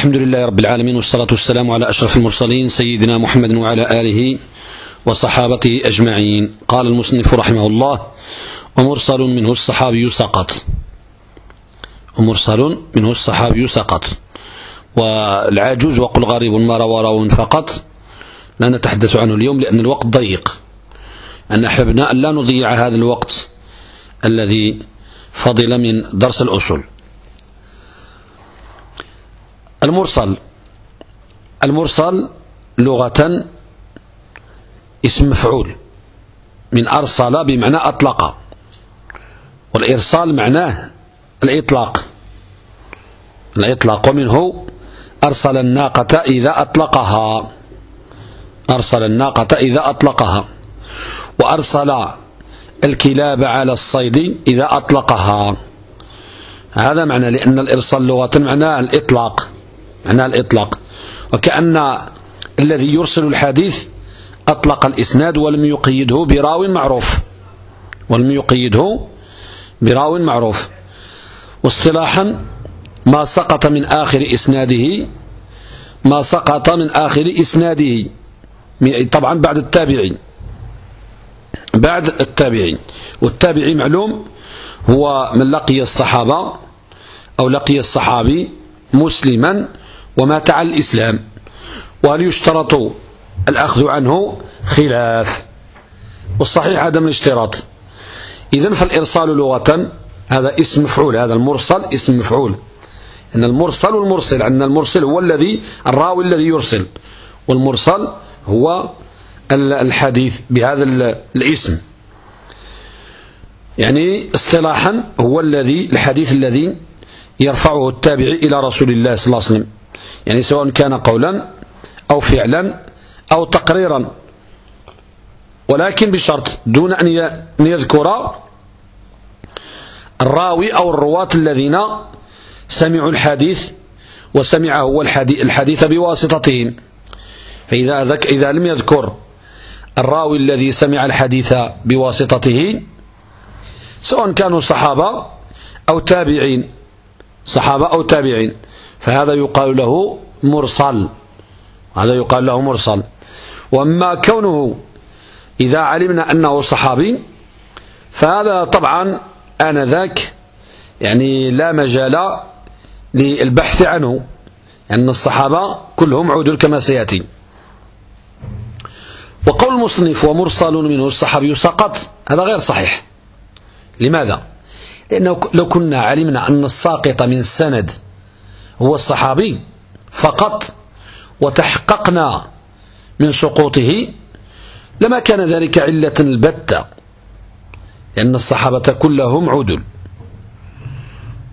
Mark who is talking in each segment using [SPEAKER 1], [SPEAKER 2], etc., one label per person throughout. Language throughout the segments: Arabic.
[SPEAKER 1] الحمد لله رب العالمين والصلاة والسلام على أشرف المرسلين سيدنا محمد وعلى آله وصحابته أجمعين. قال المصنف رحمه الله ومرسل منه الصحابي سقط. ومرسل منه الصحابي سقط. والعاجوز وقل غريب ما روى راو فقط. لا نتحدث عنه اليوم لأن الوقت ضيق. أن أحببنا أن لا نضيع هذا الوقت الذي فضل من درس الأصول. المرسل. المرسل لغة اسم مفعول من أرسل بمعنى أطلق والإرسال معناه الإطلاق. الإطلاق ومنه أرسل الناقة إذا أطلقها أرسل الناقة إذا أطلقها وأرسل الكلاب على الصيد إذا أطلقها. هذا معنى لأن الإرسال لغة معناه الإطلاق. معناه الإطلاق. وكأن الذي يرسل الحديث أطلق الإسناد ولم يقيده براو معروف. ولم يقيده براو معروف. واصطلاحا ما سقط من آخر إسناده ما سقط من آخر إسناده. طبعا بعد التابعين. بعد التابعين. والتابعي معلوم هو من لقي الصحابة أو لقي الصحابي مسلما ومات على الإسلام وهل يشترط الأخذ عنه؟ خلاف. والصحيح عدم الاشتراط. إذن فالإرسال لغة هذا اسم مفعول هذا المرسل اسم مفعول. أن المرسل والمرسل أن المرسل هو الذي الراوي الذي يرسل والمرسل هو الحديث بهذا الاسم. يعني اصطلاحا هو الذي الحديث الذي يرفعه التابعي إلى رسول الله صلى الله عليه وسلم. يعني سواء كان قولا أو فعلا أو تقريرا. ولكن بشرط دون أن يذكر الراوي أو الرواة الذين سمعوا الحديث وسمعه الحديث بواسطتهم فإذا ذك إذا لم يذكر الراوي الذي سمع الحديث بواسطته سواء كانوا صحابة أو تابعين صحابة أو تابعين فهذا يقال له مرسل. هذا يقال له مرسل. وأما كونه إذا علمنا أنه صحابي فهذا طبعا آنذاك يعني لا مجال للبحث عنه لأن الصحابة كلهم عدل كما سيأتي. وقول المصنف ومرسل منه الصحابي سقط هذا غير صحيح. لماذا؟ لأنه لو كنا علمنا أن الساقط من السند هو الصحابي فقط وتحققنا من سقوطه لما كان ذلك علة البتة لأن الصحابة كلهم عدل.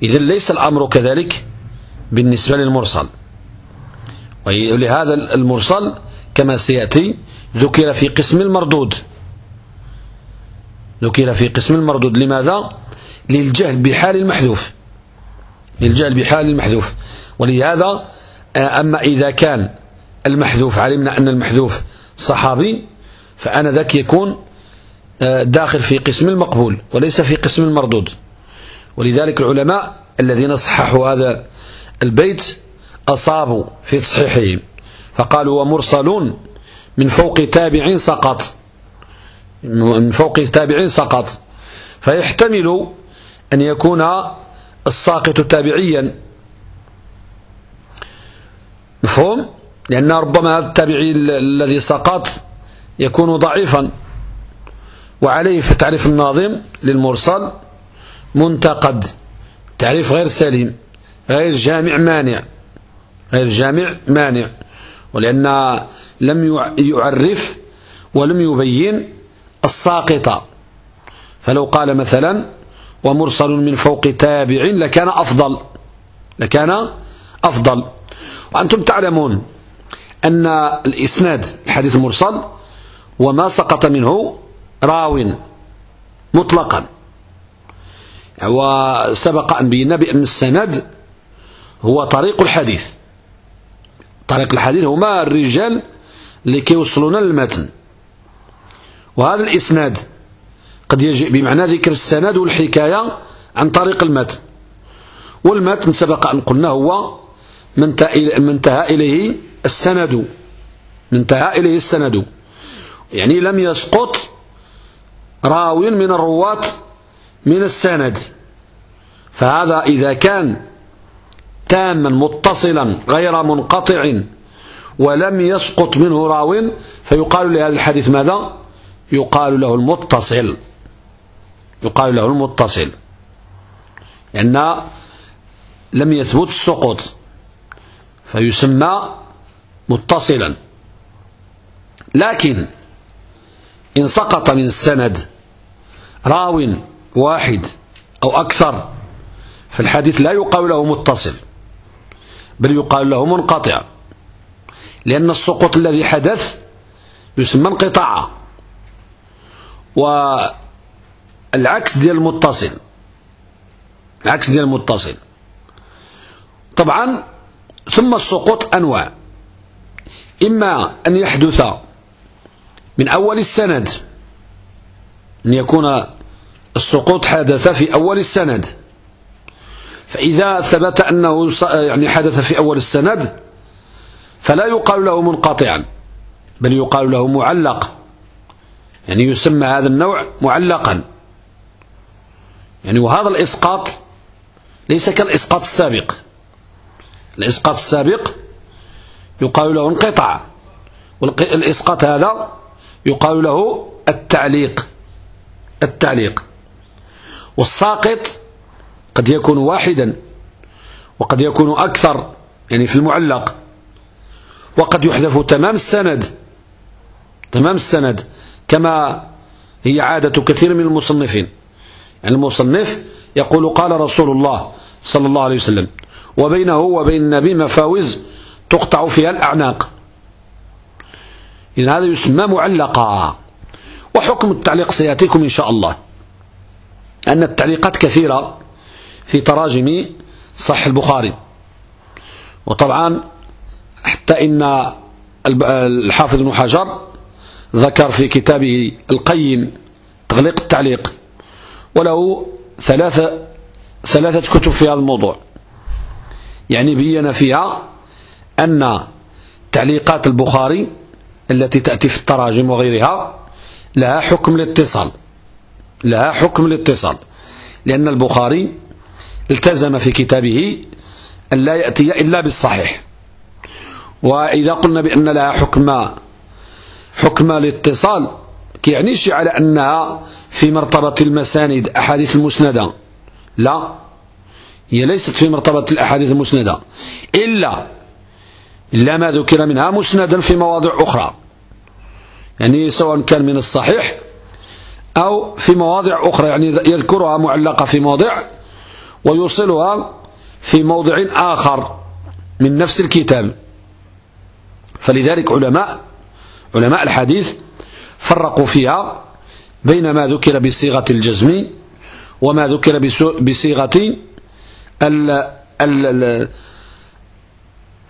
[SPEAKER 1] إذن ليس الأمر كذلك بالنسبة للمرسل. ولهذا المرسل كما سيأتي ذكر في قسم المردود. ذكر في قسم المردود. لماذا؟ للجهل بحال المحذوف. للجهل بحال المحذوف. ولهذا آه، أما إذا كان المحذوف علمنا أن المحذوف صحابي فأنا ذاك يكون آه، داخل في قسم المقبول وليس في قسم المردود. ولذلك العلماء الذين صححوا هذا البيت أصابوا في تصحيحهم. فقالوا ومرسلون من فوق تابع سقط. من فوق تابع سقط. فيحتمل أن يكون الساقط تابعيا. مفهوم؟ لأن ربما التابعي الذي سقط يكون ضعيفا. وعليه في تعريف الناظم للمرسل منتقد. تعريف غير سليم غير جامع مانع غير جامع مانع. ولأن لم يعرف ولم يبين الساقط. فلو قال مثلا ومرسل من فوق تابع لكان أفضل. لكان أفضل. وأنتم تعلمون أن الإسناد الحديث المرسل وما سقط منه راو مطلقا. وسبق أن بينا بأن السند هو طريق الحديث. طريق الحديث هما الرجال اللي كيوصلون للمتن وهذا الإسناد قد يجيء بمعنى ذكر السند والحكاية عن طريق المتن والمتن سبق أن قلنا هو من انتهى إليه السند. من انتهى إليه السند. يعني لم يسقط راو من الرواة من السند. فهذا إذا كان تاما متصلا غير منقطع ولم يسقط منه راو فيقال لهذا الحديث ماذا؟ يقال له المتصل. يقال له المتصل. لأن لم يثبت السقوط فيسمى متصلا. لكن إن سقط من السند راو واحد أو أكثر فالحديث لا يقال له متصل بل يقال له منقطع. لأن السقوط الذي حدث يسمى انقطاعا والعكس ديال المتصل. العكس ديال المتصل. طبعا ثم السقوط أنواع. إما أن يحدث من أول السند. أن يكون السقوط حدث في أول السند. فإذا ثبت أنه يعني حدث في أول السند فلا يقال له منقطعا بل يقال له معلق. يعني يسمى هذا النوع معلقا. يعني وهذا الإسقاط ليس كالإسقاط السابق. الإسقاط السابق يقال له انقطع والإسقاط هذا يقال له التعليق التعليق. والساقط قد يكون واحدا وقد يكون أكثر يعني في المعلق. وقد يحذف تمام السند تمام السند كما هي عادة كثير من المصنفين. المصنف يقول قال رسول الله صلى الله عليه وسلم وبينه وبين النبي مفاوز تقطع فيها الأعناق. إن هذا يسمى معلقا وحكم التعليق سيأتيكم إن شاء الله. أن التعليقات كثيرة في تراجم صح البخاري. وطبعا حتى إن الحافظ بن حجر ذكر في كتابه القيم تغليق التعليق. وله ثلاثة ثلاثة كتب في هذا الموضوع. يعني بين فيها أن تعليقات البخاري التي تأتي في التراجم وغيرها لها حكم الاتصال لها حكم الاتصال. لأن البخاري التزم في كتابه أن لا يأتي إلا بالصحيح. وإذا قلنا بأن لها حكم حكم الاتصال كيعنيش على أنها في مرتبة المساند أحاديث المسندة. لا. هي ليست في مرتبة الأحاديث المسندة. إلا إلا ما ذكر منها مسندا في مواضع أخرى. يعني سواء كان من الصحيح أو في مواضع أخرى. يعني يذكرها معلقة في موضع ويوصلها في موضع آخر من نفس الكتاب. فلذلك علماء علماء الحديث فرقوا فيها. بين ما ذكر بصيغة الجزم وما ذكر بصيغة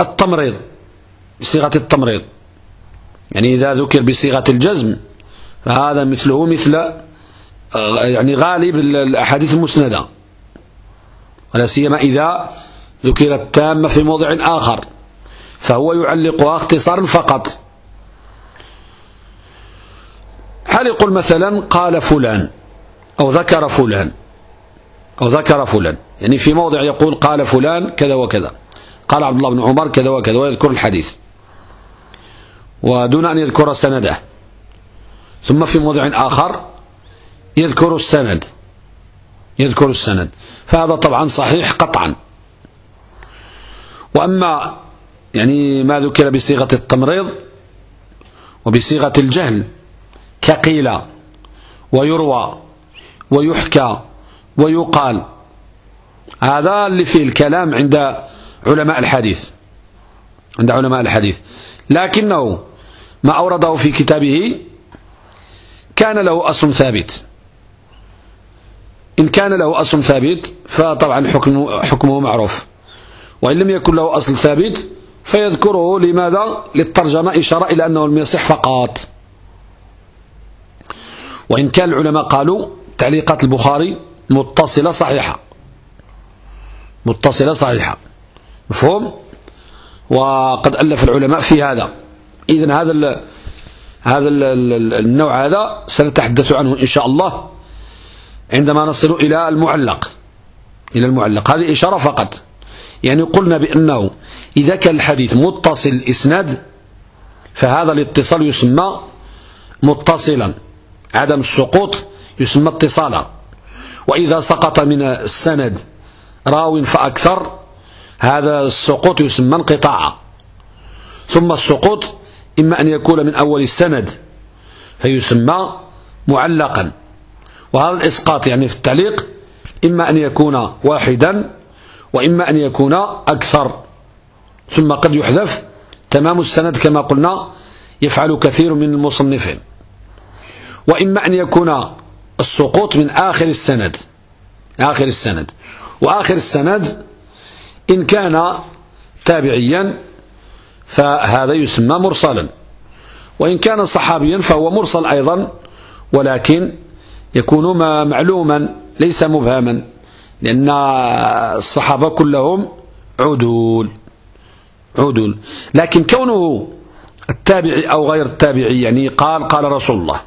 [SPEAKER 1] التمريض بصيغة التمريض. يعني إذا ذكر بصيغة الجزم فهذا مثله مثل يعني غالب الأحاديث المسندة. ولا سيما إذا ذكرت تامة في موضع آخر فهو يعلقها اختصارا فقط. هل يقول مثلا قال فلان أو ذكر فلان أو ذكر فلان؟ يعني في موضع يقول قال فلان كذا وكذا قال عبد الله بن عمر كذا وكذا ويذكر الحديث. ودون أن يذكر سنده. ثم في موضع آخر يذكر السند. يذكر السند. فهذا طبعا صحيح قطعا. وأما يعني ما ذكر بصيغة التمريض وبصيغة الجهل كقيل ويروى ويحكى ويقال. هذا اللي فيه الكلام عند علماء الحديث عند علماء الحديث. لكنه ما أورده في كتابه كان له أصل ثابت. إن كان له أصل ثابت فطبعا حكمه, حكمه معروف. وإن لم يكن له أصل ثابت فيذكره لماذا؟ للترجمة إشارة إلى أنه لم يصح فقط. وإن كان العلماء قالوا تعليقات البخاري متصلة صحيحة. متصلة صحيحة. مفهوم؟ وقد ألف العلماء في هذا. إذن هذا ال هذا ال النوع هذا سنتحدث عنه إن شاء الله عندما نصل إلى المعلق. إلى المعلق. هذه إشارة فقط. يعني قلنا بأنه إذا كان الحديث متصل الإسناد فهذا الاتصال يسمى متصلا. عدم السقوط يسمى اتصالا وإذا سقط من السند راو فأكثر هذا السقوط يسمى انقطاعا ثم السقوط إما أن يكون من أول السند فيسمى معلقا. وهذا الإسقاط يعني في التعليق إما أن يكون واحدا وإما أن يكون أكثر. ثم قد يحذف تمام السند كما قلنا يفعل كثير من المصنفين. وإما أن يكون السقوط من آخر السند. آخر السند. وآخر السند إن كان تابعيا فهذا يسمى مرسلا. وإن كان صحابيا فهو مرسل أيضا ولكن يكون معلوما ليس مبهما لأن الصحابة كلهم عدول. عدول. لكن كونه التابعي أو غير التابعي يعني قال قال رسول الله.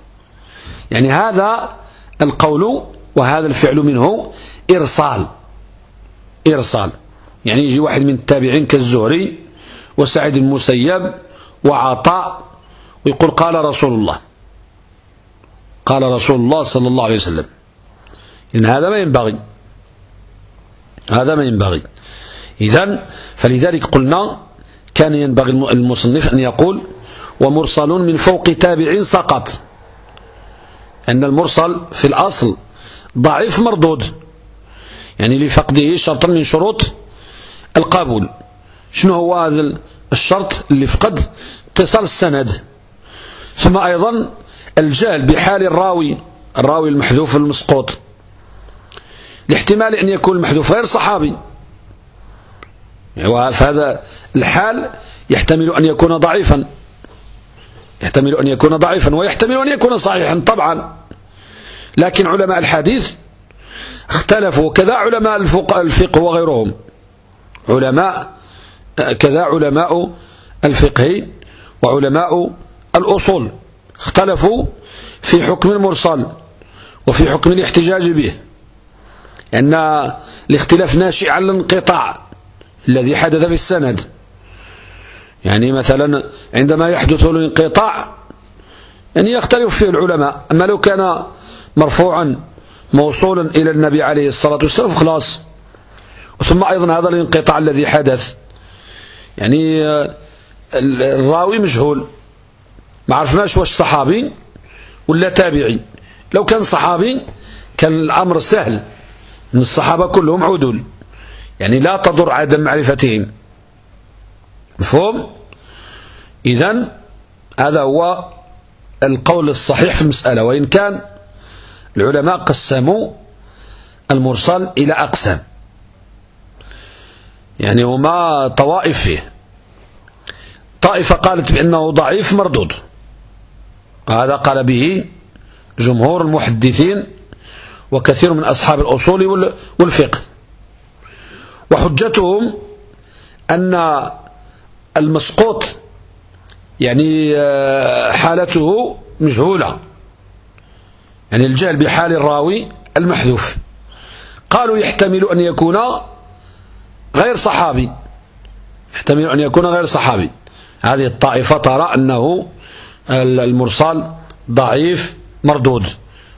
[SPEAKER 1] يعني هذا القول وهذا الفعل منه إرسال. إرسال. يعني يجي واحد من التابعين كالزهري وسعيد المسيب وعطاء ويقول قال رسول الله. قال رسول الله صلى الله عليه وسلم. إن هذا ما ينبغي. هذا ما ينبغي. إذن فلذلك قلنا كان ينبغي المصنف أن يقول ومرسل من فوق تابع سقط. أن المرسل في الأصل ضعيف مردود. يعني لفقده شرطا من شروط القبول. شنو هو هذا الشرط اللي فقد اتصال السند؟ ثم أيضا الجهل بحال الراوي الراوي المحذوف المسقوط. لاحتمال أن يكون المحذوف غير صحابي. وهذا الحال يحتمل أن يكون ضعيفا. يحتمل أن يكون ضعيفا ويحتمل أن يكون صحيحا طبعا. لكن علماء الحديث اختلفوا. كذا علماء الفقه وغيرهم. علماء كذا علماء الفقه وعلماء الأصول اختلفوا في حكم المرسل وفي حكم الاحتجاج به. أن الاختلاف ناشئ عن الانقطاع الذي حدث في السند. يعني مثلا عندما يحدث الانقطاع يعني يختلف فيه العلماء. أما لو كان مرفوعا موصولا إلى النبي عليه الصلاة والسلام خلاص ثم أيضا هذا الانقطاع الذي حدث يعني الراوي مجهول. ما عرفناش واش صحابي ولا تابعي. لو كان صحابي كان الأمر سهل. من الصحابة كلهم عدول. يعني لا تضر عدم معرفتهم. مفهوم؟ إذن هذا هو القول الصحيح في المسألة وإن كان العلماء قسموا المرسل إلى أقسام. يعني هما طوائف فيه طائفة قالت بأنه ضعيف مردود. وهذا قال به جمهور المحدثين وكثير من أصحاب الأصول والفقه. وحجتهم أن المسقوط يعني آه، حالته مجهولة. يعني الجهل بحال الراوي المحذوف. قالوا يحتمل أن يكون غير صحابي. يحتمل أن يكون غير صحابي. هذه الطائفة ترى أنه المرسال ضعيف مردود.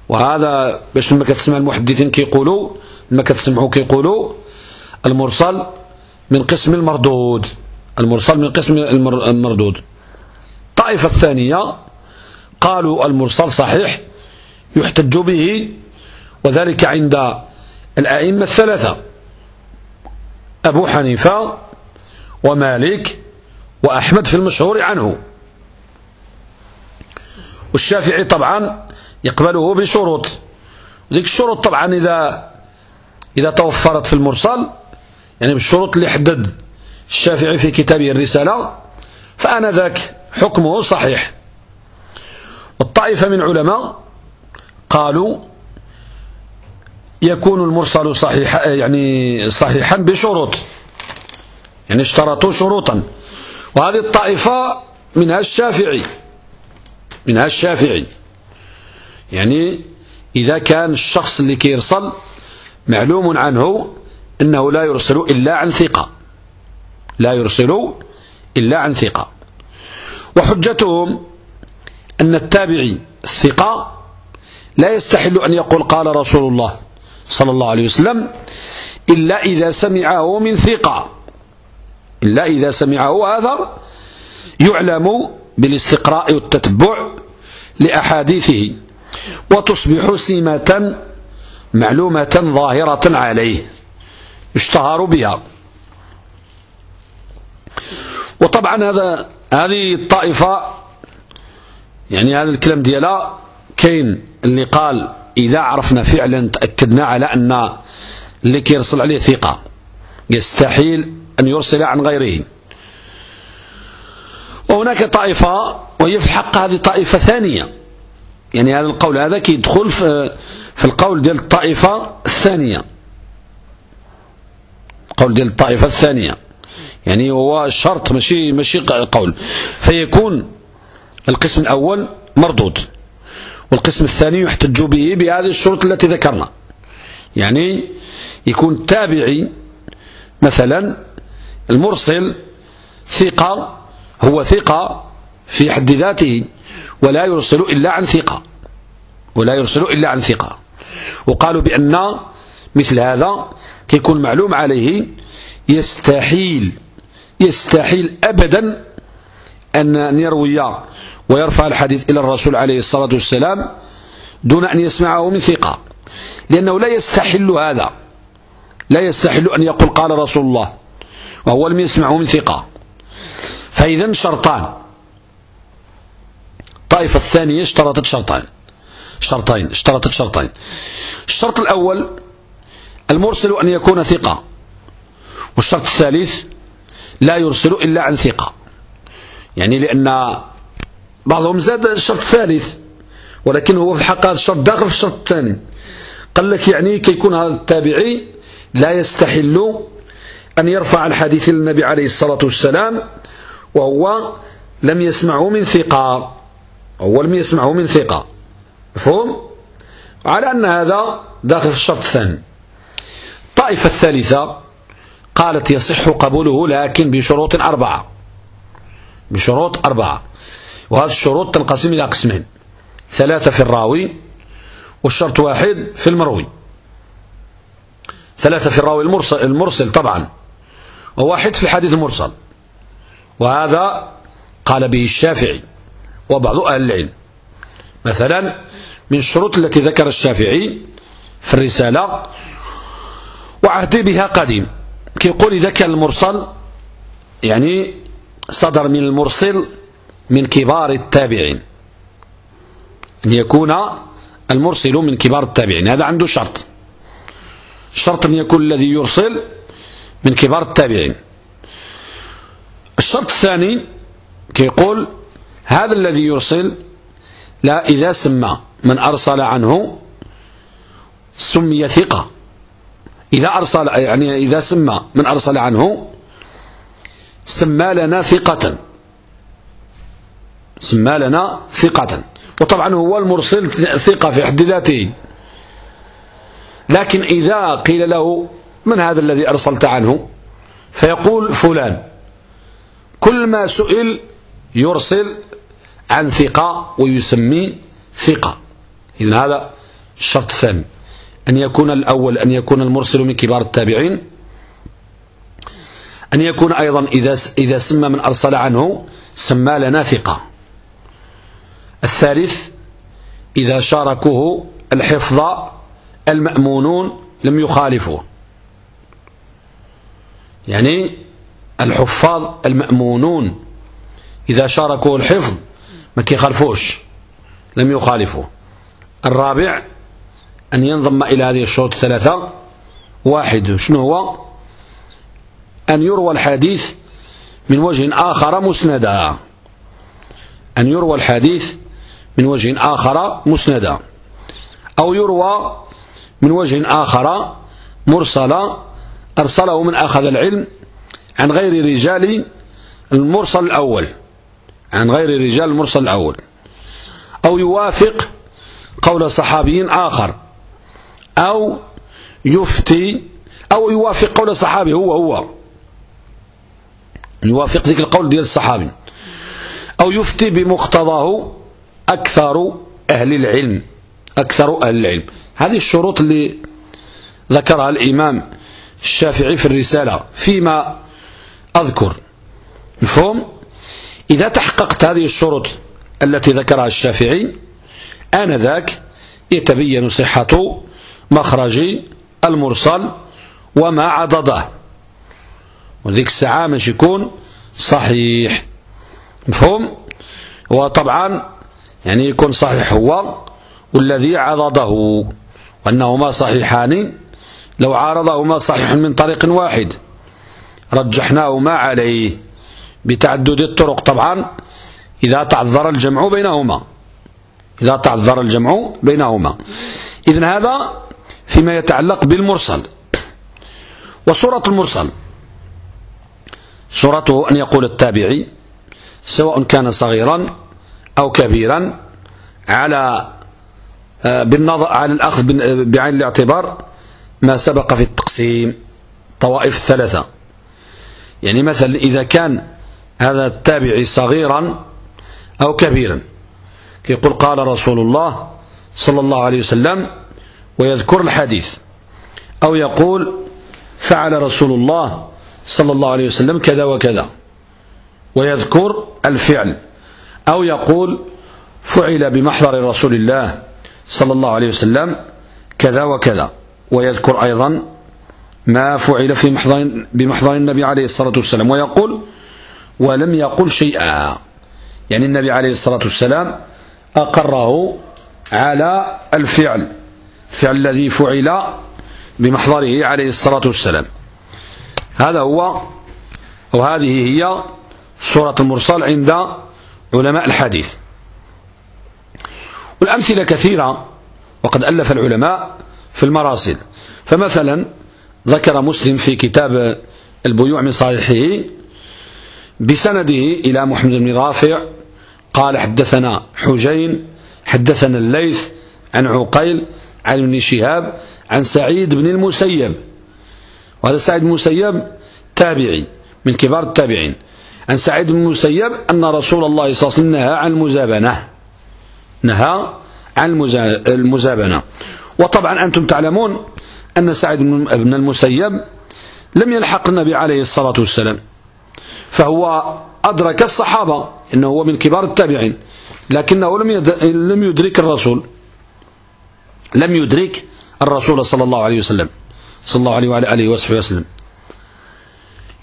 [SPEAKER 1] وهذا باش لما كتسمع المحدثين كيقولوا لما كتسمعوا كيقولوا المرسل من قسم المردود. المرسل من قسم المردود. الطائفة الثانية قالوا المرسل صحيح يحتج به وذلك عند الأئمة الثلاثة. أبو حنيفة ومالك وأحمد في المشهور عنه. والشافعي طبعا يقبله بشروط. ذيك الشروط طبعا إذا إذا توفرت في المرسل يعني بالشروط اللي حدد الشافعي في كتابه الرسالة فأنا ذاك حكمه صحيح. والطائفة من علماء قالوا يكون المرسل صحيح يعني صحيحا بشروط يعني اشترطوا شروطا. وهذه الطائفة منها الشافعي منها الشافعي. يعني إذا كان الشخص اللي كيرسل معلوم عنه أنه لا يرسل إلا عن ثقة. لا يرسل إلا عن ثقة. وحجتهم أن التابعي الثقة لا يستحل أن يقول قال رسول الله صلى الله عليه وسلم إلا إذا سمعه من ثقة. إلا إذا سمعه هذا يعلم بالاستقراء والتتبع لأحاديثه وتصبح سمة معلومة ظاهرة عليه يشتهر بها. وطبعا هذا هذه الطائفة يعني هذا الكلام ديالها كاين اللي قال إذا عرفنا فعلا تأكدنا على أن اللي كيرسل عليه ثقة يستحيل أن يرسل عن غيره. وهناك طائفة وهي في الحق هذه طائفة ثانية. يعني هذا القول هذا كيدخل في, في القول ديال الطائفة الثانية. قول ديال الطائفة الثانية. يعني هو شرط ماشي ماشي قول. فيكون القسم الأول مردود والقسم الثاني يحتج به بهذه الشروط التي ذكرنا. يعني يكون تابعي مثلا المرسل ثقة هو ثقة في حد ذاته ولا يرسل إلا عن ثقة. ولا يرسل إلا عن ثقة. وقالوا بأن مثل هذا كيكون معلوم عليه يستحيل يستحيل أبدا أن يروي ويرفع الحديث إلى الرسول عليه الصلاة والسلام دون أن يسمعه من ثقة. لأنه لا يستحل هذا. لا يستحل أن يقول قال رسول الله وهو لم يسمعه من ثقة. فإذا شرطان. الطائفة الثانية اشترطت شرطين شرطين اشترطت شرطين. الشرط الأول المرسل أن يكون ثقة. والشرط الثالث لا يرسل إلا عن ثقة. يعني لأن بعضهم زاد الشرط الثالث ولكن هو في الحق هذا الشرط داخل في الشرط الثاني. قال لك يعني كيكون هذا التابعي لا يستحل أن يرفع الحديث للنبي عليه الصلاة والسلام وهو لم يسمعه من ثقة. هو لم يسمعه من ثقة. مفهوم؟ على أن هذا داخل في الشرط الثاني. الطائفة الثالثة قالت يصح قبوله لكن بشروط أربعة. بشروط أربعة. وهذه الشروط تنقسم إلى قسمين. ثلاثة في الراوي والشرط واحد في المروي. ثلاثة في الراوي المرسل, المرسل طبعا. وواحد في الحديث المرسل. وهذا قال به الشافعي وبعض أهل العلم. مثلا من الشروط التي ذكر الشافعي في الرسالة وعهدي بها قديم. كيقول إذا كان المرسل يعني صدر من المرسل من كبار التابعين. أن يكون المرسل من كبار التابعين هذا عنده شرط. شرط أن يكون الذي يرسل من كبار التابعين. الشرط الثاني كيقول هذا الذي يرسل لا إذا سمى من أرسل عنه سمي ثقة. إذا أرسل يعني إذا سمى من أرسل عنه؟ سمى لنا ثقة. سمى لنا ثقة. وطبعا هو المرسل ثقة في حد ذاته. لكن إذا قيل له من هذا الذي أرسلت عنه؟ فيقول فلان. كل ما سئل يرسل عن ثقة ويسمي ثقة. إذن هذا الشرط الثاني أن يكون الأول أن يكون المرسل من كبار التابعين أن يكون أيضا إذا إذا سمى من أرسل عنه سمى لنا ثقة. الثالث إذا شاركوه الحفظ المأمونون لم يخالفوه. يعني الحفاظ المأمونون إذا شاركوا الحفظ ما كيخالفوش لم يخالفوه. الرابع أن ينضم إلى هذه الشروط الثلاثة. واحد شنو هو؟ أن يروى الحديث من وجه آخر مسندا. أن يروى الحديث من وجه آخر مسندا. أو يروى من وجه آخر مرسلا. أرسله من أخذ العلم عن غير رجال المرسل الأول. عن غير رجال المرسل الأول. أو يوافق قول صحابي آخر. أو يفتي أو يوافق قول صحابي هو هو. يوافق ذلك القول ديال الصحابي. أو يفتي بمقتضاه أكثر أهل العلم أكثر أهل العلم. هذه الشروط اللي ذكرها الإمام الشافعي في الرسالة فيما أذكر. مفهوم؟ إذا تحققت هذه الشروط التي ذكرها الشافعي آنذاك يتبين صحة مخرج المرسل وما عضده وذيك الساعة مش يكون صحيح. مفهوم؟ وطبعا يعني يكون صحيح هو والذي عضده وأنهما صحيحان. لو عارضهما صحيح من طريق واحد. رجحناهما عليه بتعدد الطرق طبعا. إذا تعذر الجمع بينهما. إذا تعذر الجمع بينهما. إذن هذا فيما يتعلق بالمرسل. وصورة المرسل. صورته أن يقول التابعي سواء كان صغيرا أو كبيرا على آه، بالنظر على الأخذ بعين الاعتبار ما سبق في التقسيم طوائف الثلاثة. يعني مثلا إذا كان هذا التابعي صغيرا أو كبيرا يقول قال رسول الله صلى الله عليه وسلم ويذكر الحديث أو يقول فعل رسول الله صلى الله عليه وسلم كذا وكذا ويذكر الفعل أو يقول فعل بمحضر رسول الله صلى الله عليه وسلم كذا وكذا ويذكر أيضا ما فعل في محضر بمحضر النبي عليه الصلاة والسلام ويقول ولم يقل شيئا يعني النبي عليه الصلاة والسلام أقره على الفعل. الفعل الذي فعل بمحضره عليه الصلاة والسلام. هذا هو وهذه هي سورة المرسل عند علماء الحديث. والأمثلة كثيرة وقد ألف العلماء في المراسل. فمثلا ذكر مسلم في كتاب البيوع من صحيحه بسنده إلى محمد بن رافع قال حدثنا حجين حدثنا الليث عن عقيل عن ابن شهاب عن سعيد بن المسيب. وهذا سعيد بن المسيب تابعي من كبار التابعين. عن سعيد بن المسيب أن رسول الله صلى الله عليه وسلم نهى عن المزابنة. نهى عن المزابنة. وطبعا أنتم تعلمون أن سعيد بن المسيب لم يلحق النبي عليه الصلاة والسلام. فهو أدرك الصحابة إنه هو من كبار التابعين لكنه لم لم يدرك الرسول. لم يدرك الرسول صلى الله عليه وسلم. صلى الله عليه وعلى آله وصحبه وسلم.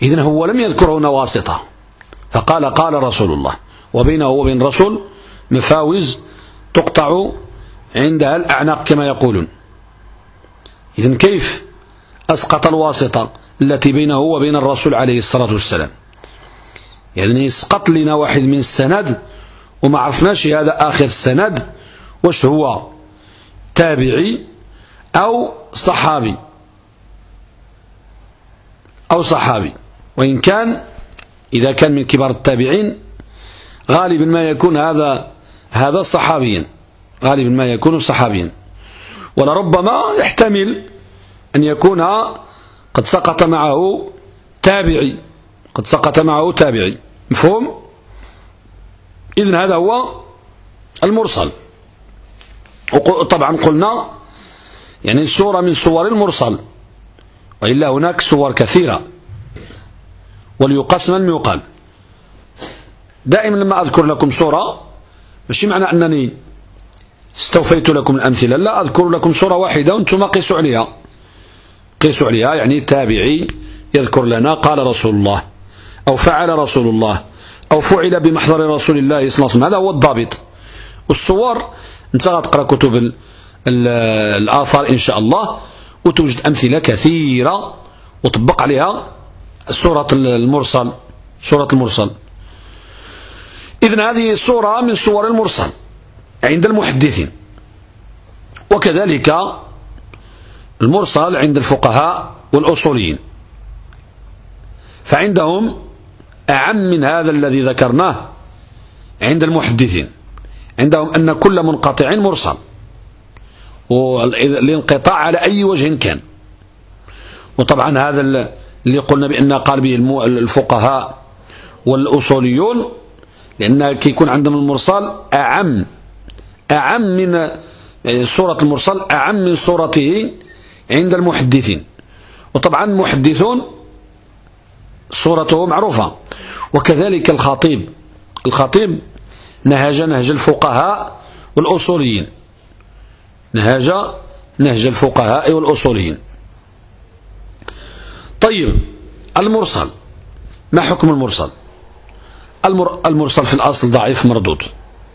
[SPEAKER 1] إذن هو لم يذكر هنا واسطة فقال قال رسول الله وبينه وبين الرسول مفاوز تقطع عندها الأعناق كما يقولون. إذن كيف أسقط الواسطة التي بينه وبين الرسول عليه الصلاة والسلام؟ يعني يسقط لنا واحد من السند وما عرفناش هذا آخر السند واش هو؟ تابعي أو صحابي. أو صحابي. وإن كان إذا كان من كبار التابعين غالبا ما يكون هذا هذا صحابيا. غالبا ما يكون صحابيا. ولربما يحتمل أن يكون قد سقط معه تابعي. قد سقط معه تابعي. مفهوم؟ إذن هذا هو المرسل. طبعا قلنا يعني سورة من صور المرسل وإلا هناك صور كثيرة وليقسم من يقال دائما لما أذكر لكم صورة مش معنى أنني استوفيت لكم الأمثلة لا أذكر لكم صورة واحدة وأنتم قيسوا عليها. قيسوا عليها يعني تابعي يذكر لنا قال رسول الله أو فعل رسول الله أو فعل بمحضر رسول الله صلى الله عليه وسلم. هذا هو الضابط. والصور انت غتقرأ كتب الآثار إن شاء الله وتوجد أمثلة كثيرة وطبق عليها سورة المرسل سورة المرسل. إذن هذه السورة من سور المرسل عند المحدثين. وكذلك المرسل عند الفقهاء والأصوليين. فعندهم أعم من هذا الذي ذكرناه عند المحدثين. عندهم أن كل منقطع مرسل. والانقطاع على أي وجه كان. وطبعا هذا اللي قلنا بأن قال به الفقهاء والأصوليون لأن كيكون عندهم المرسل أعم أعم من سورة المرسل أعم من صورته عند المحدثين. وطبعا المحدثون صورته معروفة. وكذلك الخطيب. الخطيب نهج نهج الفقهاء والأصوليين. نهج نهج الفقهاء والأصوليين. طيب المرسل. ما حكم المرسل؟ المرسل في الأصل ضعيف مردود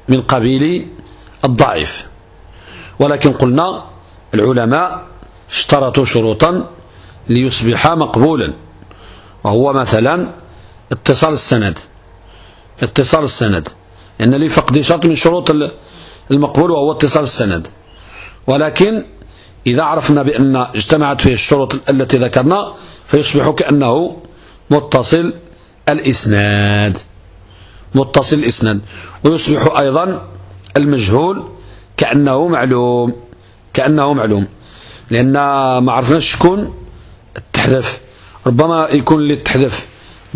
[SPEAKER 1] من قبيل الضعيف. ولكن قلنا العلماء اشترطوا شروطا ليصبح مقبولا. وهو مثلا اتصال السند. اتصال السند. لأن يعني لفقد شرط من شروط المقبول وهو اتصال السند. ولكن إذا عرفنا بأن اجتمعت فيه الشروط التي ذكرنا فيصبح كأنه متصل الإسناد. متصل الإسناد. ويصبح أيضا المجهول كأنه معلوم. كأنه معلوم. لأن ما عرفناش شكون التحذف. ربما يكون اللي التحذف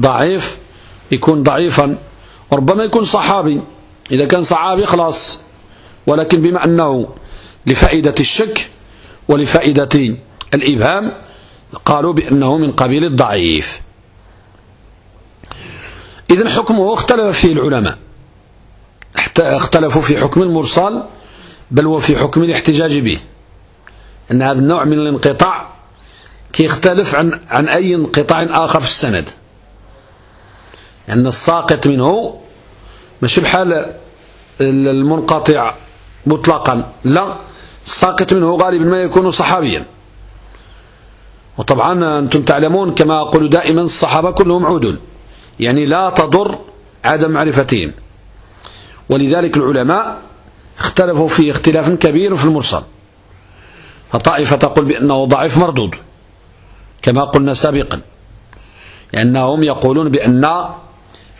[SPEAKER 1] ضعيف يكون ضعيفا وربما يكون صحابي. إذا كان صحابي خلاص. ولكن بما أنه لفائدة الشك ولفائدة الإبهام قالوا بأنه من قبيل الضعيف. إذن حكمه اختلف فيه العلماء. اختلفوا في حكم المرسل بل وفي حكم الاحتجاج به. أن هذا النوع من الانقطاع كيختلف عن عن أي انقطاع آخر في السند. أن الساقط منه مش بحال المنقطع مطلقا. لا الساقط منه غالبا ما يكون صحابيا. وطبعا أنتم تعلمون كما أقول دائما الصحابة كلهم عودون يعني لا تضر عدم معرفتهم. ولذلك العلماء اختلفوا في اختلاف كبير في المرسل. فطائفة تقول بأنه ضعيف مردود كما قلنا سابقا. لأنهم يقولون بأن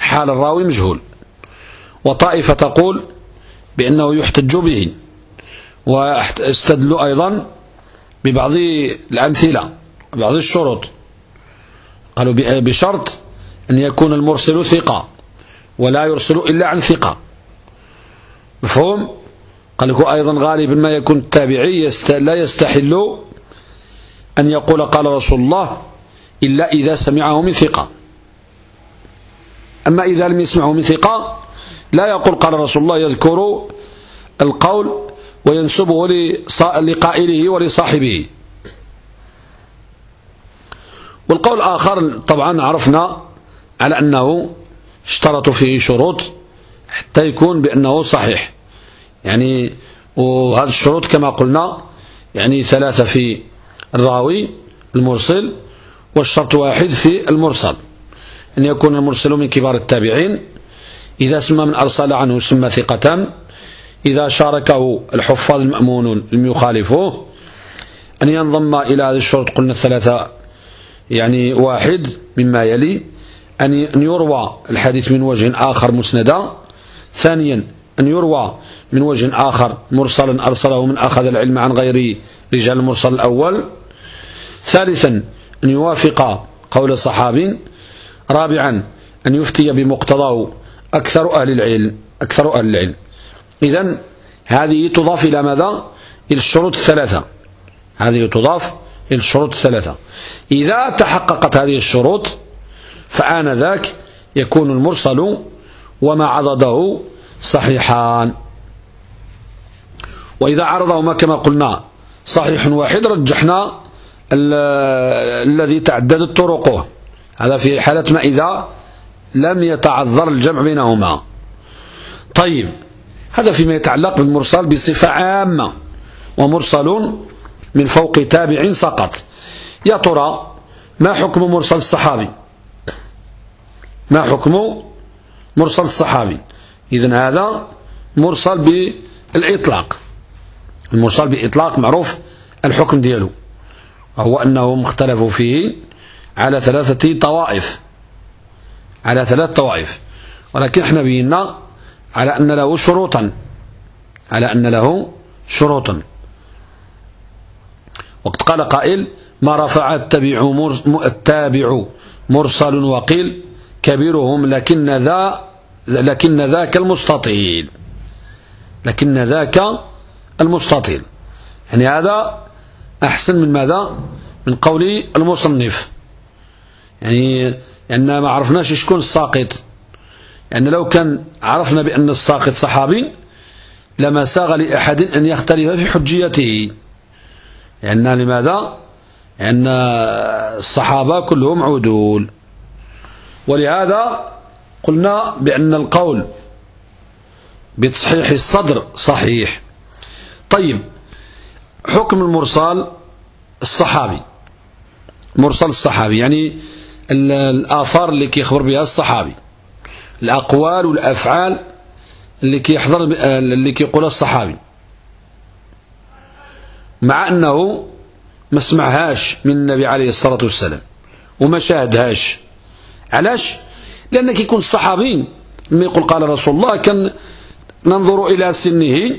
[SPEAKER 1] حال الراوي مجهول. وطائفة تقول بأنه يحتج به واستدلوا أيضا ببعض الأمثلة بعض الشروط. قالوا بشرط أن يكون المرسل ثقة ولا يرسل إلا عن ثقة. مفهوم؟ قال لكم أيضا غالبا ما يكون التابعي. لا يستحل أن يقول قال رسول الله إلا إذا سمعه من ثقة. أما إذا لم يسمعه من ثقة لا يقول قال رسول الله يذكر القول وينسبه لقائله ولصاحبه. والقول الآخر طبعا عرفنا على أنه اشترطوا فيه شروط حتى يكون بأنه صحيح. يعني وهذه الشروط كما قلنا يعني ثلاثة في الراوي المرسل والشرط واحد في المرسل. أن يكون المرسل من كبار التابعين. إذا سمى من أرسل عنه سمى ثقة. إذا شاركه الحفاظ المأمون لم يخالفوه. أن ينضم إلى هذه الشروط قلنا الثلاثة يعني واحد مما يلي. أن يروى الحديث من وجه آخر مسندا. ثانيا أن يروى من وجه آخر مرسلا أرسله من أخذ العلم عن غير رجال المرسل الأول. ثالثا أن يوافق قول الصحابي رابعا أن يفتي بمقتضاه أكثر أهل العلم أكثر أهل العلم. إذن هذه تضاف إلى ماذا؟ إلى الشروط الثلاثة. هذه تضاف إلى الشروط الثلاثة. إذا تحققت هذه الشروط فآنذاك يكون المرسل وما عضده صحيحان. وإذا عرضهما كما قلنا صحيح واحد رجحنا الذي تعددت طرقه. هذا في حالة ما إذا لم يتعذر الجمع بينهما. طيب هذا فيما يتعلق بالمرسل بصفة عامة ومرسل من فوق تابع سقط. يا ترى ما حكم مرسل الصحابي؟ ما حكم مرسل الصحابي؟ إذن هذا مرسل بالإطلاق. المرسل بإطلاق معروف الحكم دياله وهو أنهم اختلفوا فيه على ثلاثة طوائف. على ثلاث طوائف. ولكن إحنا بينا على أن له شروطا. على أن له شروطا. وقد قال قائل ما رفع التابع التابع مرسل وقيل كبيرهم لكن ذا لكن ذاك المستطيل. لكن ذاك المستطيل. يعني هذا أحسن من ماذا؟ من قول المصنف. يعني يعني ما عرفناش شكون الساقط. يعني لو كان عرفنا بأن الساقط صحابي لما ساغ لأحد أن يختلف في حجيته. لأن يعني لماذا؟ لأن الصحابة كلهم عدول. ولهذا قلنا بأن القول بتصحيح الصدر صحيح. طيب حكم المرسال الصحابي. مرسل الصحابي يعني الآثار اللي كيخبر بها الصحابي. الأقوال والأفعال اللي كيحضر اللي كيقولها الصحابي. مع أنه ما سمعهاش من النبي عليه الصلاة والسلام وما شاهدهاش. علاش؟ لأن كيكون الصحابي لما يقول قال رسول الله كان ننظر إلى سنه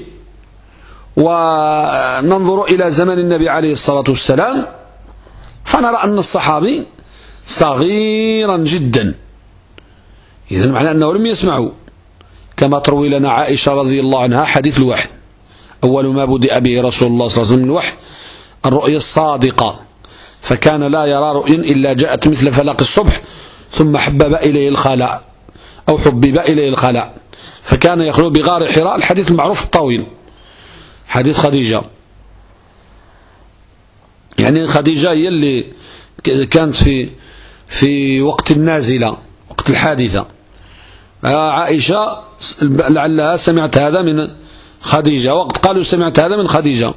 [SPEAKER 1] وننظر إلى زمن النبي عليه الصلاة والسلام. فنرى أن الصحابي صغيرا جدا. إذا معنى أنه لم يسمعوا. كما تروي لنا عائشة رضي الله عنها حديث الوحي. أول ما بدأ به رسول الله صلى الله عليه وسلم من الوحي الرؤيا الصادقة. فكان لا يرى رؤيا إلا جاءت مثل فلق الصبح ثم حبب إليه الخلاء أو حبب إليه الخلاء. فكان يخلو بغار حراء الحديث المعروف الطويل حديث خديجة. يعني خديجة هي اللي كانت في في وقت النازلة وقت الحادثة. آه، عائشة لعلها سمعت هذا من خديجة وقت قالوا سمعت هذا من خديجة.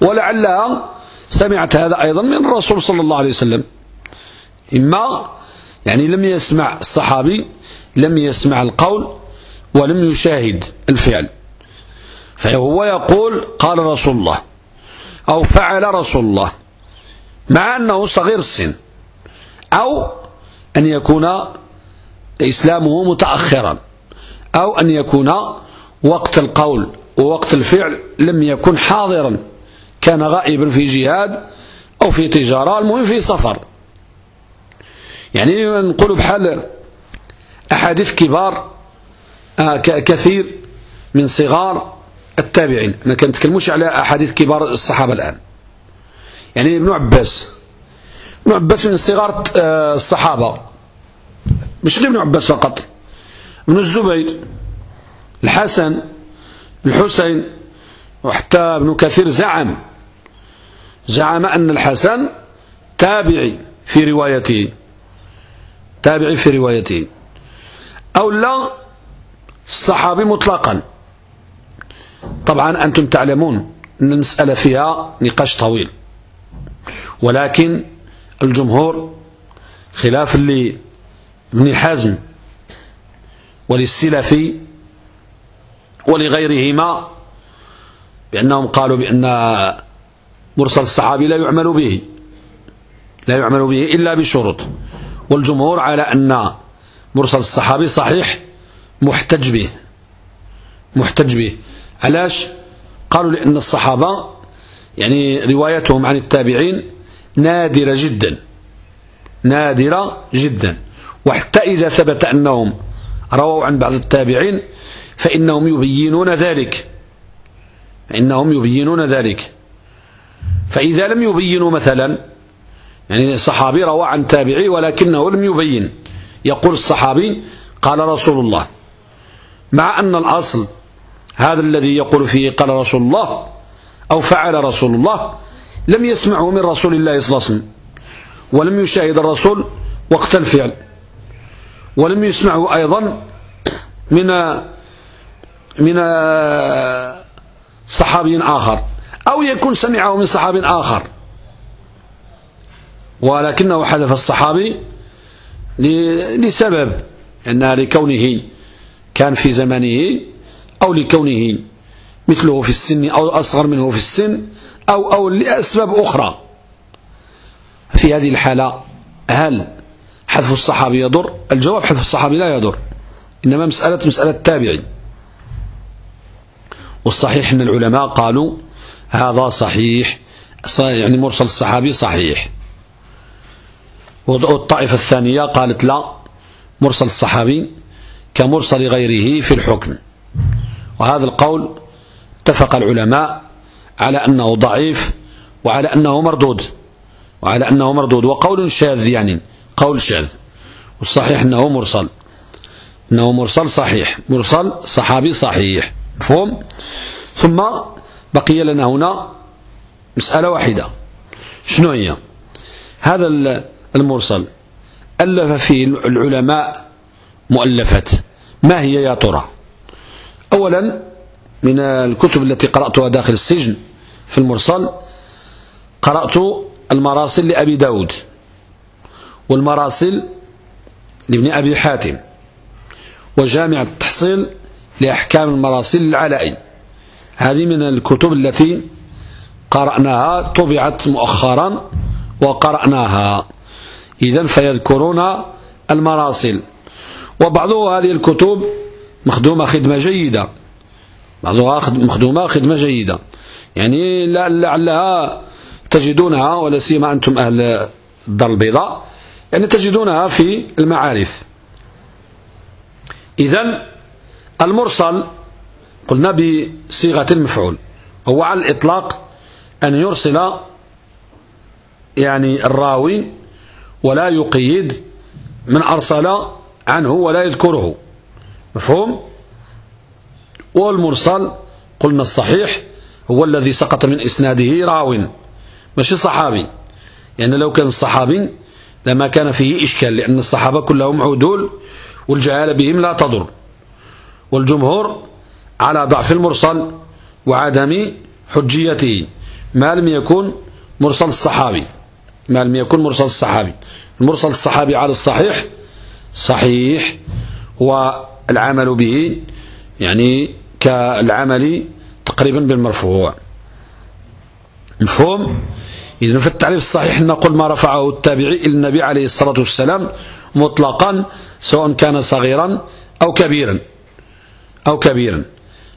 [SPEAKER 1] ولعلها سمعت هذا أيضا من الرسول صلى الله عليه وسلم. إما يعني لم يسمع الصحابي لم يسمع القول ولم يشاهد الفعل. فهو يقول قال رسول الله أو فعل رسول الله مع أنه صغير السن. أو أن يكون إسلامه متأخرا أو أن يكون وقت القول ووقت الفعل لم يكن حاضرا كان غائبا في جهاد أو في تجارة المهم في سفر. يعني نقول بحال أحاديث كبار آه، كثير من صغار التابعين. ما كنتكلموش على أحاديث كبار الصحابة الآن. يعني ابن عباس ابن عباس من صغار آه، الصحابة. مش ابن عباس فقط. ابن الزبير الحسن الحسين وحتى ابن كثير زعم. زعم أن الحسن تابعي في روايته. تابعي في روايته. أو لا الصحابي مطلقا. طبعا أنتم تعلمون أن المسألة فيها نقاش طويل. ولكن الجمهور خلاف لابن حزم وللسلفي ولغيرهما بأنهم قالوا بأن مرسل الصحابي لا يعمل به لا يعمل به إلا بشروط. والجمهور على أن مرسل الصحابي صحيح محتج به محتج به. علاش؟ قالوا لأن الصحابة يعني روايتهم عن التابعين نادرة جدا. نادرة جدا. وحتى إذا ثبت أنهم رووا عن بعض التابعين فإنهم يبينون ذلك. فإنهم يبينون ذلك. فإذا لم يبينوا مثلا يعني صحابي روى عن تابعي ولكنه لم يبين. يقول الصحابي قال رسول الله. مع أن الأصل هذا الذي يقول فيه قال رسول الله أو فعل رسول الله لم يسمعه من رسول الله صلى الله عليه وسلم ولم يشاهد الرسول وقت الفعل ولم يسمعه أيضا من من صحابي آخر أو يكون سمعه من صحابي آخر. ولكنه حذف الصحابي لسبب أن لكونه كان في زمنه أو لكونه مثله في السن أو أصغر منه في السن أو, أو لأسباب أخرى. في هذه الحالة هل حذف الصحابي يضر؟ الجواب حذف الصحابي لا يضر إنما مسألة مسألة تابعي والصحيح أن العلماء قالوا هذا صحيح يعني مرسل الصحابي صحيح. والطائفة الثانية قالت لا مرسل الصحابي كمرسل غيره في الحكم. وهذا القول اتفق العلماء على أنه ضعيف وعلى أنه مردود وعلى أنه مردود وقول شاذ يعني قول شاذ. والصحيح أنه مرسل أنه مرسل صحيح مرسل صحابي صحيح مفهوم؟ ثم بقي لنا هنا مسألة واحدة. شنو هي؟ هذا المرسل ألف فيه العلماء مؤلفات ما هي يا ترى؟ أولا من الكتب التي قرأتها داخل السجن. في المرسل قرأت المراسل لأبي داود والمراسل لابن أبي حاتم وجامع التحصيل لأحكام المراسل العلائي هذه من الكتب التي قرأناها طبعت مؤخرا وقرأناها. إذا فيذكرون المراسل. وبعض هذه الكتب مخدومة خدمة جيدة. بعضها مخدومة خدمة جيدة. يعني لعلها تجدونها ولا سيما أنتم أهل الدار البيضاء يعني تجدونها في المعارف. إذا المرسل قلنا بصيغة المفعول هو على الإطلاق أن يرسل يعني الراوي ولا يقيد من أرسل عنه ولا يذكره. مفهوم؟ والمرسل قلنا الصحيح هو الذي سقط من إسناده راو. ماشي صحابي. يعني لو كان الصحابي لما كان فيه إشكال لأن الصحابة كلهم عدول والجهالة بهم لا تضر. والجمهور على ضعف المرسل وعدم حجيته. ما لم يكن مرسل الصحابي. ما لم يكن مرسل الصحابي. المرسل الصحابي على الصحيح صحيح والعمل به يعني كالعمل تقريبا بالمرفوع. مفهوم؟ إذن في التعريف الصحيح نقول ما رفعه التابعي إلى النبي عليه الصلاة والسلام مطلقا سواء كان صغيرا أو كبيرا. أو كبيرا.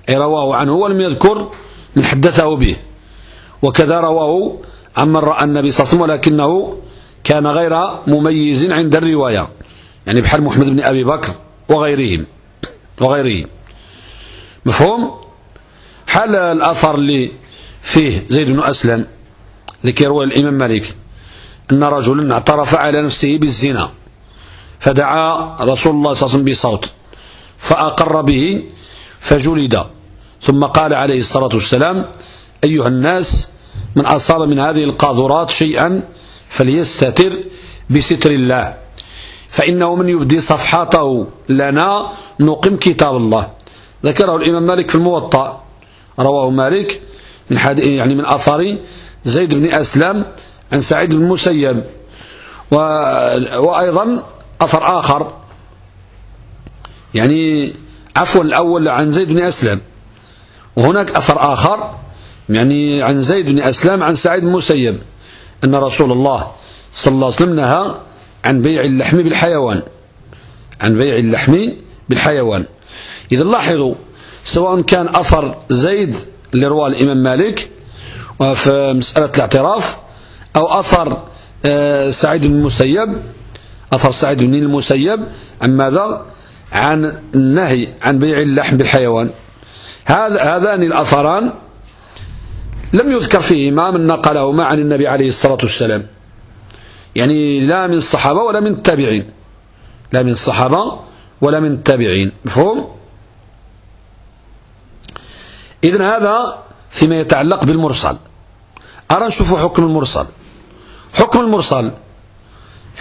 [SPEAKER 1] أي رواه عنه ولم يذكر من حدثه به. وكذا رواه عمن رأى النبي صلى الله عليه وسلم ولكنه كان غير مميز عند الرواية. يعني بحال محمد بن أبي بكر وغيرهم. وغيرهم. مفهوم؟ حال الأثر اللي فيه زيد بن أسلم اللي كيروي الإمام مالك أن رجلا اعترف على نفسه بالزنا فدعا رسول الله صلى الله عليه وسلم بصوت فأقر به فجلد ثم قال عليه الصلاة والسلام أيها الناس من أصاب من هذه القاذورات شيئا فليستتر بستر الله فإنه من يبدي صفحاته لنا نقم كتاب الله. ذكره الإمام مالك في الموطأ. رواه مالك من يعني من أثر زيد بن أسلم عن سعيد بن المسيب. وأيضا أثر آخر. يعني عفوا الأول عن زيد بن أسلم. وهناك أثر آخر يعني عن زيد بن أسلم عن سعيد المسيب. أن رسول الله صلى الله عليه وسلم نهى عن بيع اللحم بالحيوان. عن بيع اللحم بالحيوان. إذا لاحظوا سواء كان أثر زيد اللي رواه الإمام مالك في مسألة الاعتراف أو أثر آه، سعيد بن المسيب أثر سعيد بن المسيب عن ماذا؟ عن النهي عن بيع اللحم بالحيوان. هذا هذان الأثران لم يذكر فيهما من نقلهما عن النبي عليه الصلاة والسلام. يعني لا من الصحابة ولا من التابعين. لا من الصحابة ولا من التابعين. مفهوم؟ إذن هذا فيما يتعلق بالمرسل. أرى نشوف حكم المرسل. حكم المرسل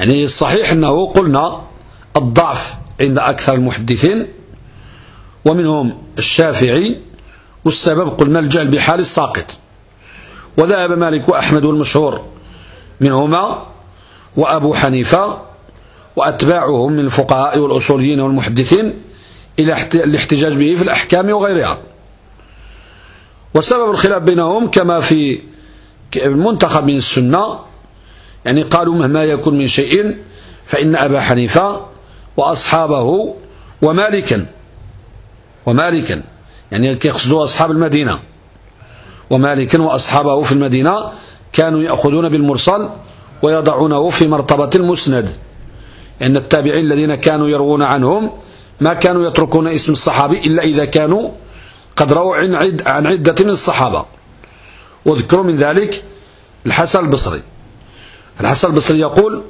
[SPEAKER 1] يعني الصحيح أنه قلنا الضعف عند أكثر المحدثين ومنهم الشافعي والسبب قلنا الجهل بحال الساقط. وذهب مالك وأحمد والمشهور منهما وأبو حنيفة وأتباعهم من الفقهاء والأصوليين والمحدثين إلى الاحتجاج به في الأحكام وغيرها. وسبب الخلاف بينهم كما في المنتخب من السنة. يعني قالوا مهما يكون من شيء فإن أبا حنيفة وأصحابه ومالكا ومالكا. يعني يقصدوا أصحاب المدينة. ومالكا وأصحابه في المدينة كانوا يأخذون بالمرسل ويضعونه في مرتبة المسند. إن التابعين الذين كانوا يروون عنهم ما كانوا يتركون اسم الصحابي إلا إذا كانوا قد رووا عن عدة من الصحابة. واذكروا من ذلك الحسن البصري. الحسن البصري يقول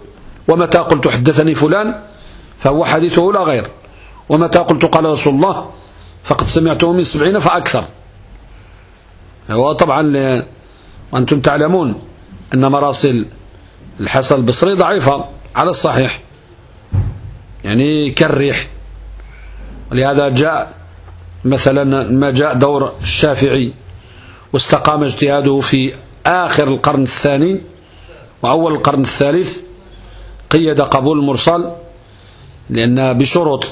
[SPEAKER 1] ومتى قلت حدثني فلان؟ فهو حديثه لا غير. ومتى قلت قال رسول الله؟ فقد سمعته من سبعين فأكثر. هو طبعا وأنتم تعلمون أن مراسل الحسن البصري ضعيفة على الصحيح. يعني كالريح ولهذا جاء مثلا ما جاء دور الشافعي واستقام اجتهاده في آخر القرن الثاني وأول القرن الثالث قيد قبول المرسل لأن بشروط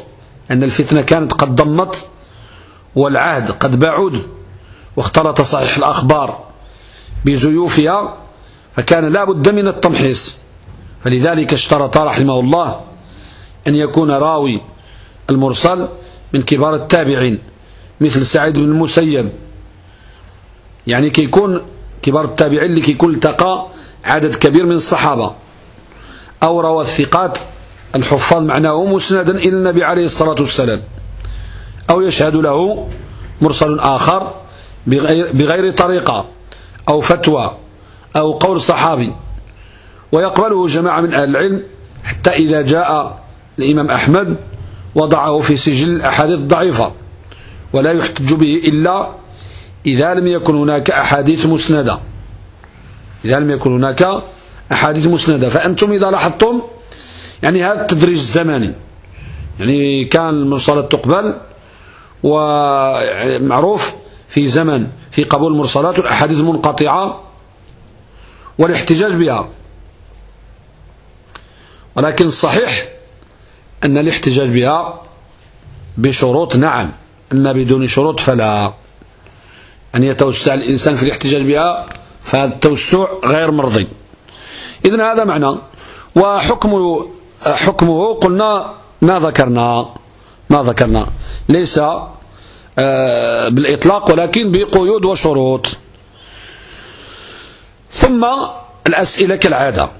[SPEAKER 1] أن الفتنة كانت قد ضمت والعهد قد بعد واختلط صحيح الأخبار بزيوفها فكان لا بد من التمحيص. فلذلك اشترط رحمه الله أن يكون راوي المرسل من كبار التابعين. مثل سعيد بن المسيب. يعني كي يكون كبار التابعين لكي يكون التقى عدد كبير من الصحابة. أو روى الثقات الحفاظ معناه مسندا إلى النبي عليه الصلاة والسلام. أو يشهد له مرسل آخر بغير, بغير طريقة أو فتوى أو قول صحابي. ويقبله جماعة من أهل العلم حتى إذا جاء الإمام أحمد وضعه في سجل الأحاديث الضعيفة. ولا يحتج به إلا إذا لم يكن هناك أحاديث مسندة. إذا لم يكن هناك أحاديث مسندة. فأنتم إذا لاحظتم يعني هذا التدريج الزمني. يعني كان المرسلات تقبل ومعروف في زمن في قبول المرسلات والأحاديث المنقطعة والاحتجاج بها. ولكن الصحيح أن الاحتجاج بها بشروط نعم. أما بدون شروط فلا. أن يتوسع الإنسان في الاحتجاج بها فهذا التوسع غير مرضي. إذن هذا معنى. وحكم حكمه قلنا ما ذكرنا ما ذكرنا. ليس آه، بالإطلاق ولكن بقيود وشروط. ثم الأسئلة كالعادة.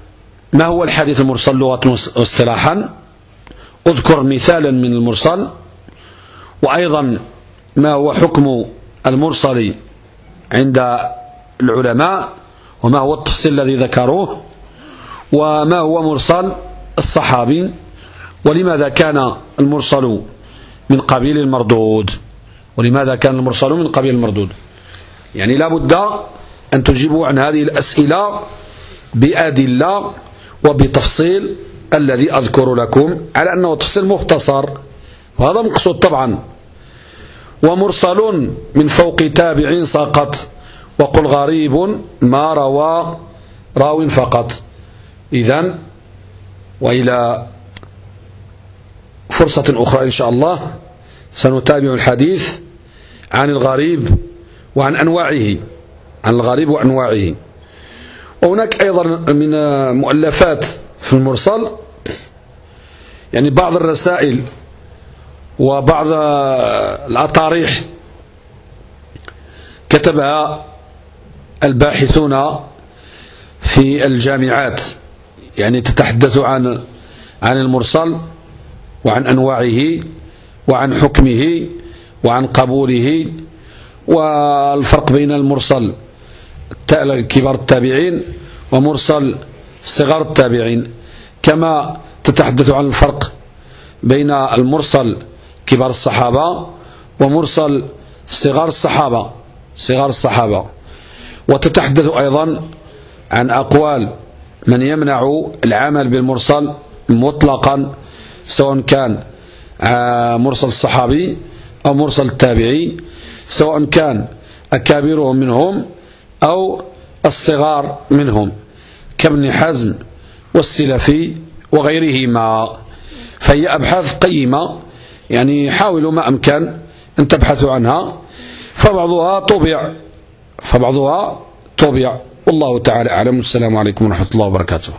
[SPEAKER 1] ما هو الحديث المرسل لغة واصطلاحا اذكر مثالا من المرسل. وأيضا ما هو حكم المرسل عند العلماء وما هو التفصيل الذي ذكروه وما هو مرسل الصحابي ولماذا كان المرسل من قبيل المردود ولماذا كان المرسل من قبيل المردود؟ يعني لا بد أن تجيبوا عن هذه الأسئلة بأدلة وبتفصيل الذي أذكر لكم على أنه تفصيل مختصر. وهذا مقصود طبعا. ومرسل من فوق تابع سقط وقل غريب ما روى راو فقط. إذن وإلى فرصة أخرى إن شاء الله سنتابع الحديث عن الغريب وعن أنواعه. عن الغريب وأنواعه. وهناك أيضا من مؤلفات في المرسل. يعني بعض الرسائل وبعض الأطاريح كتبها الباحثون في الجامعات. يعني تتحدث عن عن المرسل وعن أنواعه وعن حكمه وعن قبوله. والفرق بين المرسل كبار التابعين ومرسل صغار التابعين. كما تتحدث عن الفرق بين المرسل كبار الصحابة ومرسل صغار الصحابة صغار الصحابة. وتتحدث أيضا عن أقوال من يمنع العمل بالمرسل مطلقا سواء كان آه، مرسل الصحابي أو مرسل التابعي سواء كان أكابرهم منهم أو الصغار منهم كابن حزم والسلفي وغيرهما. فهي أبحاث قيمة يعني حاولوا ما أمكن أن تبحثوا عنها فبعضها طبع فبعضها طبع والله تعالى أعلم. السلام عليكم ورحمة الله وبركاته.